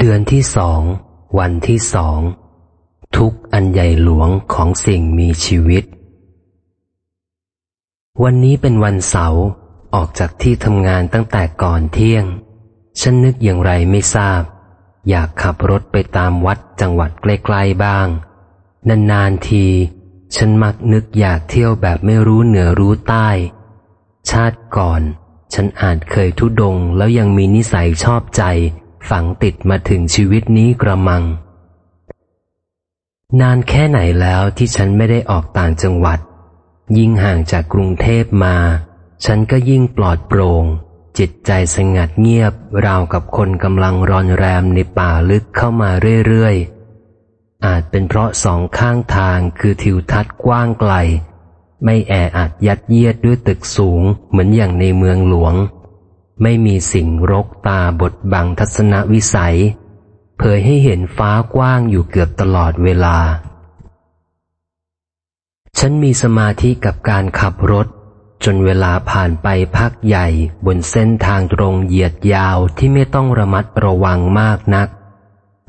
เดือนที่สอง วันที่สอง ทุกอันใหญ่หลวงของสิ่งมีชีวิต วันนี้เป็นวันเสาร์ออกจากที่ทำงานตั้งแต่ก่อนเที่ยง ฉันนึกอย่างไรไม่ทราบ อยากขับรถไปตามวัดจังหวัดใกล้ๆบ้าง นานๆที ฉันมักนึกอยากเที่ยวแบบไม่รู้เหนือรู้ใต้ ชาติก่อน ฉันอาจเคยทุดงแล้วยังมีนิสัยชอบใจ ฝังติดมาถึงชีวิตนี้กระมัง นานแค่ไหนแล้วที่ฉันไม่ได้ออกต่างจังหวัด ยิ่งห่างจากกรุงเทพมา ฉันก็ยิ่งปลอดโปร่ง จิตใจสงัดเงียบ ราวกับคนกำลังรอนแรมในป่าลึกเข้ามาเรื่อยๆ อาจเป็นเพราะสองข้างทางคือทิวทัศน์กว้างไกล ไม่แออัดยัดเยียดด้วยตึกสูงเหมือนอย่างในเมืองหลวง ไม่มีสิ่งรกตาบดบังทัศนวิสัย เผยให้เห็นฟ้ากว้างอยู่เกือบตลอดเวลา ฉันมีสมาธิกับการขับรถ จนเวลาผ่านไปพักใหญ่บนเส้นทางตรงเหยียดยาวที่ไม่ต้องระมัดระวังมากนัก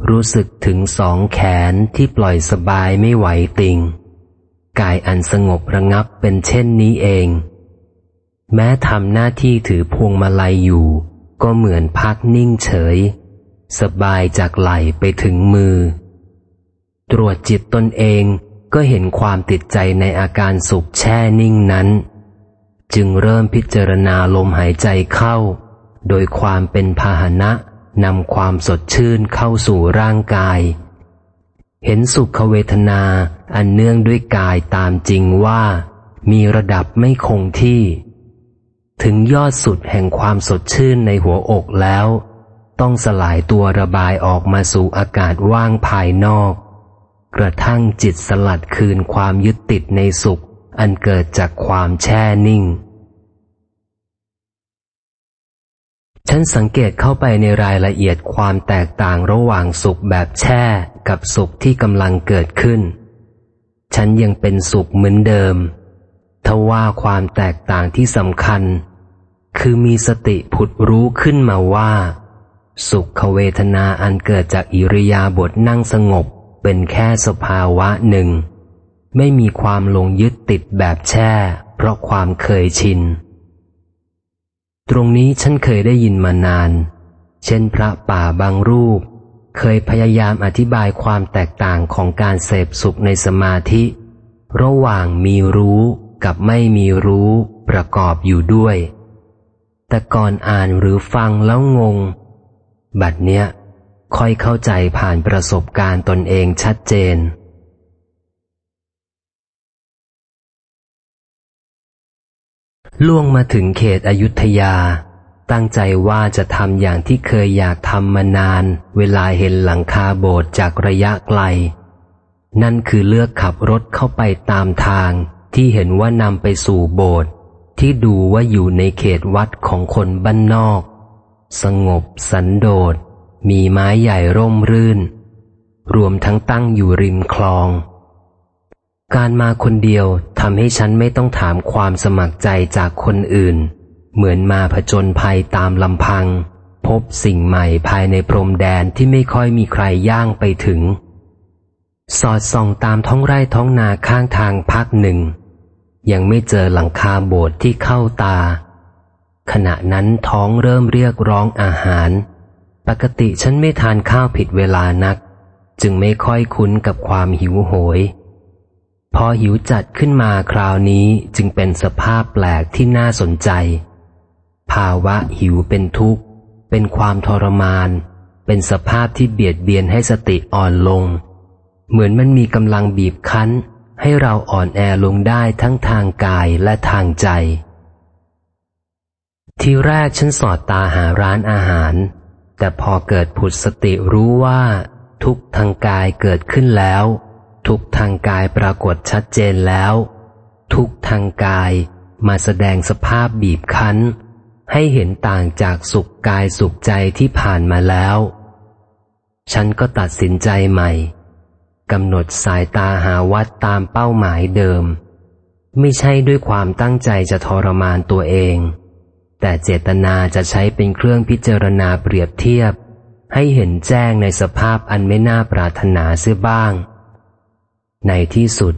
รู้สึกถึงสองแขนที่ปล่อยสบายไม่ไหวติง กายอันสงบระงับเป็นเช่นนี้เอง แม้ทำหน้าที่ถือพวงมาลัยอยู่ ก็เหมือนพักนิ่งเฉย สบายจากไหลไปถึงมือ ตรวจจิตตนเองก็เห็นความติดใจในอาการสุขแช่นิ่งนั้น จึงเริ่มพิจารณาลมหายใจเข้า โดยความเป็นพาหนะนำความสดชื่นเข้าสู่ร่างกาย เห็นสุขเวทนาอันเนื่องด้วยกายตามจริงว่า มีระดับไม่คงที่ ถึงยอดสุดแห่งความสดชื่นในหัวอกแล้ว ต้องสลายตัวระบายออกมาสู่อากาศว่างภายนอก กระทั่งจิตสลัดคืนความยึดติดในสุข อันเกิดจากความแช่นิ่ง ฉันสังเกตเข้าไปในรายละเอียดความแตกต่างระหว่างสุขแบบแช่กับสุขที่กำลังเกิดขึ้น ฉันยังเป็นสุขเหมือนเดิม ทว่าความแตกต่างที่สำคัญ คือมีสติผุดรู้ขึ้นมาว่า สุขเวทนาอันเกิดจากอิริยาบถนั่งสงบเป็นแค่สภาวะหนึ่ง ไม่มีความลงยึดติดแบบแช่ เพราะความเคยชิน ตรงนี้ฉันเคยได้ยินมานาน เช่นพระป่าบางรูป เคยพยายามอธิบายความแตกต่างของการเสพสุขในสมาธิ ระหว่างมีรู้ กับไม่มีรู้ประกอบอยู่ด้วย แต่ก่อนอ่านหรือฟังแล้วงง บัดเนี้ยค่อยเข้าใจผ่านประสบการณ์ตนเองชัดเจน ล่วงมาถึงเขตอยุธยา ตั้งใจว่าจะทำอย่างที่เคยอยากทำมานาน เวลาเห็นหลังคาโบสถ์จากระยะไกล นั่นคือเลือกขับรถเข้าไปตามทาง ที่เห็นว่านำไปสู่โบสถ์ที่ดูว่าอยู่ในเขตวัดของคนบ้านนอก สงบสันโดษ มีไม้ใหญ่ร่มรื่น รวมทั้งตั้งอยู่ริมคลอง การมาคนเดียวทำให้ฉันไม่ต้องถามความสมัครใจจากคนอื่น เหมือนมาผจญภัยตามลำพัง พบสิ่งใหม่ภายในพรมแดนที่ไม่ค่อยมีใครย่างไปถึง สอดส่องตามท้องไร่ท้องนาข้างทางพักหนึ่ง ยังไม่เจอหลังคาโบสถ์ที่เข้าตา ขณะนั้นท้องเริ่มเรียกร้องอาหาร ปกติฉันไม่ทานข้าวผิดเวลานัก จึงไม่ค่อยคุ้นกับความหิวโหย พอหิวจัดขึ้นมาคราวนี้จึงเป็นสภาพแปลกที่น่าสนใจ ภาวะหิวเป็นทุกข์ เป็นความทรมาน เป็นสภาพที่เบียดเบียนให้สติอ่อนลง เหมือนมันมีกำลังบีบคั้น ให้เราอ่อนแอลงได้ทั้งทางกายและทางใจ ทีแรกฉันสอดตาหาร้านอาหาร แต่พอเกิดผุดสติรู้ว่า ทุกทางกายเกิดขึ้นแล้ว ทุกทางกายปรากฏชัดเจนแล้ว ทุกทางกายมาแสดงสภาพบีบคั้น ให้เห็นต่างจากสุขกายสุขใจที่ผ่านมาแล้ว ฉันก็ตัดสินใจใหม่ กำหนดสายตาหาวัดตามเป้าหมายเดิม ไม่ใช่ด้วยความตั้งใจจะทรมานตัวเอง แต่เจตนาจะใช้เป็นเครื่องพิจารณาเปรียบเทียบ ให้เห็นแจ้งในสภาพอันไม่น่าปรารถนาเสียบ้าง ในที่สุด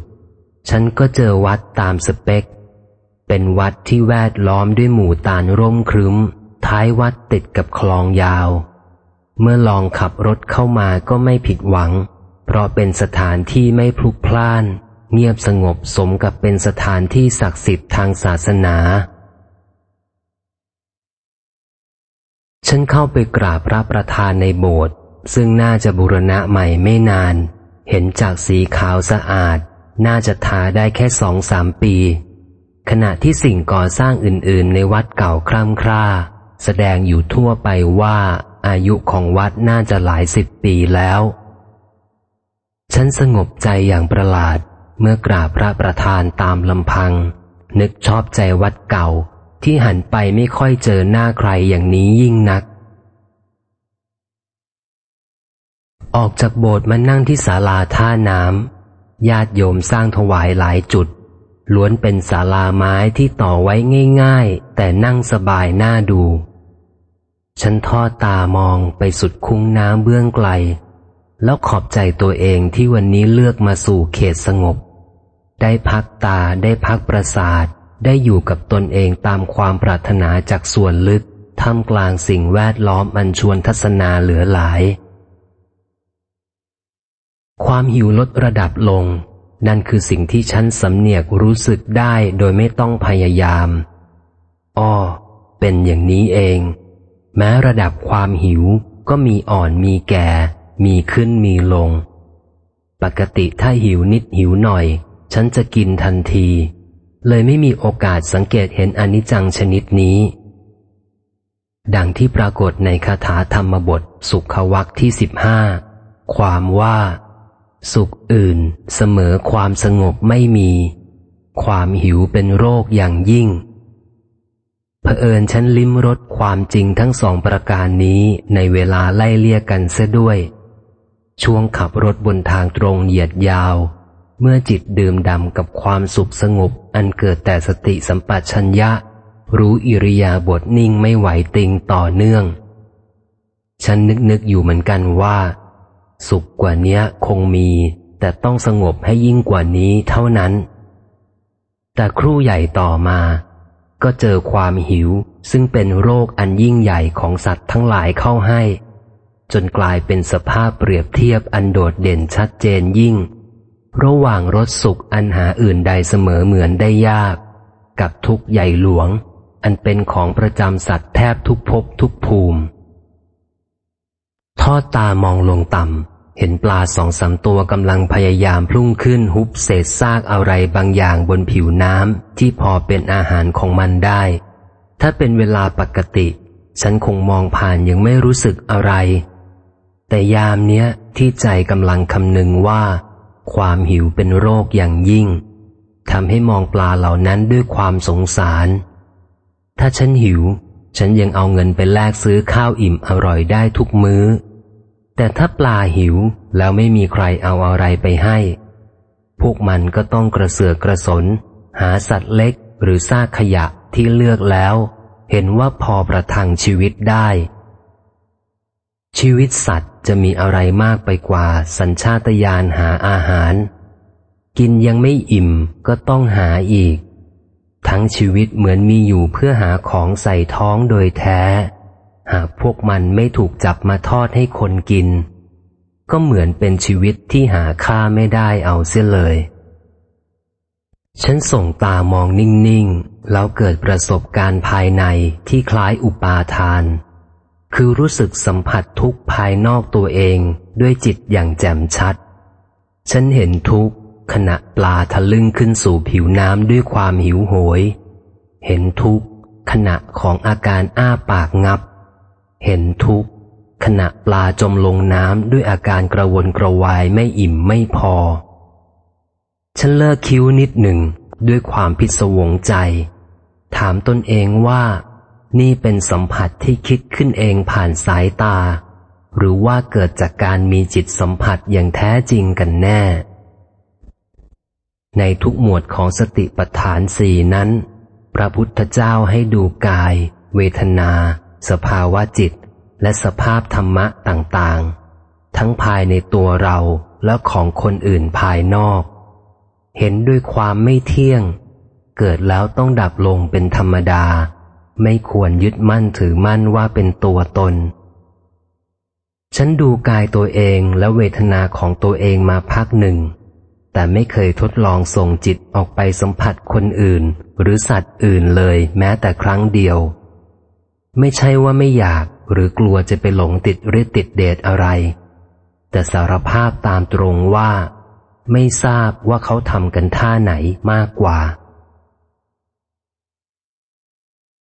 ฉันก็เจอวัดตามสเปค เป็นวัดที่แวดล้อมด้วยหมู่ตาลร่มครึ้ม ท้ายวัดติดกับคลองยาว เมื่อลองขับรถเข้ามาก็ไม่ผิดหวัง เพราะเป็นสถานที่ไม่พลุกพล่าน เงียบสงบสมกับเป็นสถานที่ศักดิ์สิทธิ์ทางศาสนา ฉันเข้าไปกราบพระประธานในโบสถ์ซึ่งน่าจะบุรณะใหม่ไม่นาน เห็นจากสีขาวสะอาด น่าจะทาได้แค่สองสามปี ขณะที่สิ่งก่อสร้างอื่น ๆ ในวัดเก่าคร่ำคร่า แสดงอยู่ทั่วไปว่าอายุของวัดน่าจะหลายสิบปีแล้ว ฉันสงบใจอย่างประหลาดเมื่อกราบพระประธานตามลำพัง นึกชอบใจวัดเก่าที่หันไปไม่ค่อยเจอหน้าใครอย่างนี้ยิ่งนัก ออกจากโบสถ์มานั่งที่ศาลาท่าน้ำญาติโยมสร้างถวายหลายจุด ล้วนเป็นศาลาไม้ที่ต่อไว้ง่าย ๆ แต่นั่งสบายหน่าดู ฉันทอดตามองไปสุดคุ้งน้ำเบื้องไกล แล้วขอบใจตัวเองที่วันนี้เลือกมาสู่เขตสงบ ได้พักตาได้พักประสาท ได้อยู่กับตนเองตามความปรารถนาจากส่วนลึกท่ามกลางสิ่งแวดล้อมอันชวนทัศนาเหลือหลาย ความหิวลดระดับลง นั่นคือสิ่งที่ฉันสำเนียกรู้สึกได้โดยไม่ต้องพยายาม อ้อ เป็นอย่างนี้เอง แม้ระดับความหิวก็มีอ่อนมีแก่ มีขึ้นมีลง ปกติถ้าหิวนิดหิวหน่อย ฉันจะกินทันที เลยไม่มีโอกาสสังเกตเห็นอนิจจังชนิดนี้ ดังที่ปรากฏในคาถาธรรมบทสุขวักที่สิบห้าความว่า สุขอื่นเสมอความสงบไม่มี ความหิวเป็นโรคอย่างยิ่งเผอิญฉันลิ้มรสความจริงทั้งสองประการนี้ในเวลาไล่เลี่ยกันเสียด้วย ช่วงขับรถบนทางตรงเหยียดยาว เมื่อจิตดื่มดำกับความสุขสงบ อันเกิดแต่สติสัมปชัญญะ รู้อิริยาบถนิ่งไม่ไหวติงต่อเนื่อง ฉันนึกนึกอยู่เหมือนกันว่า สุขกว่านี้คงมี แต่ต้องสงบให้ยิ่งกว่านี้เท่านั้น แต่ครู่ใหญ่ต่อมา ก็เจอความหิวซึ่งเป็นโรคอันยิ่งใหญ่ของสัตว์ทั้งหลายเข้าให้ จนกลายเป็นสภาพเปรียบเทียบอันโดดเด่นชัดเจนยิ่ง ระหว่างรสสุขอันหาอื่นใดเสมอเหมือนได้ยาก กับทุกใหญ่หลวง อันเป็นของประจำสัตว์แทบทุกภพทุกภูมิ ทอดตามองลงต่ำ เห็นปลาสองสามตัวกำลังพยายามพุ่งขึ้นฮุบเศษซากอะไรบางอย่างบนผิวน้ำที่พอเป็นอาหารของมันได้ ถ้าเป็นเวลาปกติ ฉันคงมองผ่านยังไม่รู้สึกอะไร แต่ยามเนี้ยที่ใจกำลังคำนึงว่า ความหิวเป็นโรคอย่างยิ่งทำให้มองปลาเหล่านั้นด้วยความสงสาร ถ้าฉันหิว ฉันยังเอาเงินไปแลกซื้อข้าวอิ่มอร่อยได้ทุกมื้อ แต่ถ้าปลาหิวแล้วไม่มีใครเอาอะไรไปให้ พวกมันก็ต้องกระเสือกกระสน หาสัตว์เล็กหรือซากขยะที่เลือกแล้ว เห็นว่าพอประทังชีวิตได้ ชีวิตสัตว์จะมีอะไรมากไปกว่าสัญชาตญาณหาอาหาร กินยังไม่อิ่มก็ต้องหาอีก ทั้งชีวิตเหมือนมีอยู่เพื่อหาของใส่ท้องโดยแท้ หากพวกมันไม่ถูกจับมาทอดให้คนกิน ก็เหมือนเป็นชีวิตที่หาค่าไม่ได้เอาเสียเลย ฉันส่งตามองนิ่ง ๆ แล้วเกิดประสบการณ์ภายในที่คล้ายอุปาทาน คือรู้สึกสัมผัสทุกภายนอกตัวเองด้วยจิตอย่างแจ่มชัด ฉันเห็นทุกขณะปลาทะลึ่งขึ้นสู่ผิวน้ำด้วยความหิวโหย เห็นทุกขณะของอาการอ้าปากงับ เห็นทุกขณะปลาจมลงน้ำด้วยอาการกระวนกระวายไม่อิ่มไม่พอ ฉันเลิกคิ้วนิดหนึ่งด้วยความพิศวงใจ ถามตนเองว่า นี่เป็นสัมผัสที่คิดขึ้นเองผ่านสายตา หรือว่าเกิดจากการมีจิตสัมผัสอย่างแท้จริงกันแน่ ในทุกหมวดของสติปัฏฐานสี่นั้น พระพุทธเจ้าให้ดูกาย เวทนา สภาวะจิต และสภาพธรรมะต่างๆ ทั้งภายในตัวเราและของคนอื่นภายนอก เห็นด้วยความไม่เที่ยง เกิดแล้วต้องดับลงเป็นธรรมดา ไม่ควรยึดมั่นถือมั่นว่าเป็นตัวตน ฉันดูกายตัวเองและเวทนาของตัวเองมาพักหนึ่ง แต่ไม่เคยทดลองส่งจิตออกไปสัมผัสคนอื่น หรือสัตว์อื่นเลยแม้แต่ครั้งเดียว ไม่ใช่ว่าไม่อยากหรือกลัวจะไปหลงติดฤทธิ์ติดเดชอะไร แต่สารภาพตามตรงว่า ไม่ทราบว่าเขาทำกันท่าไหนมากกว่า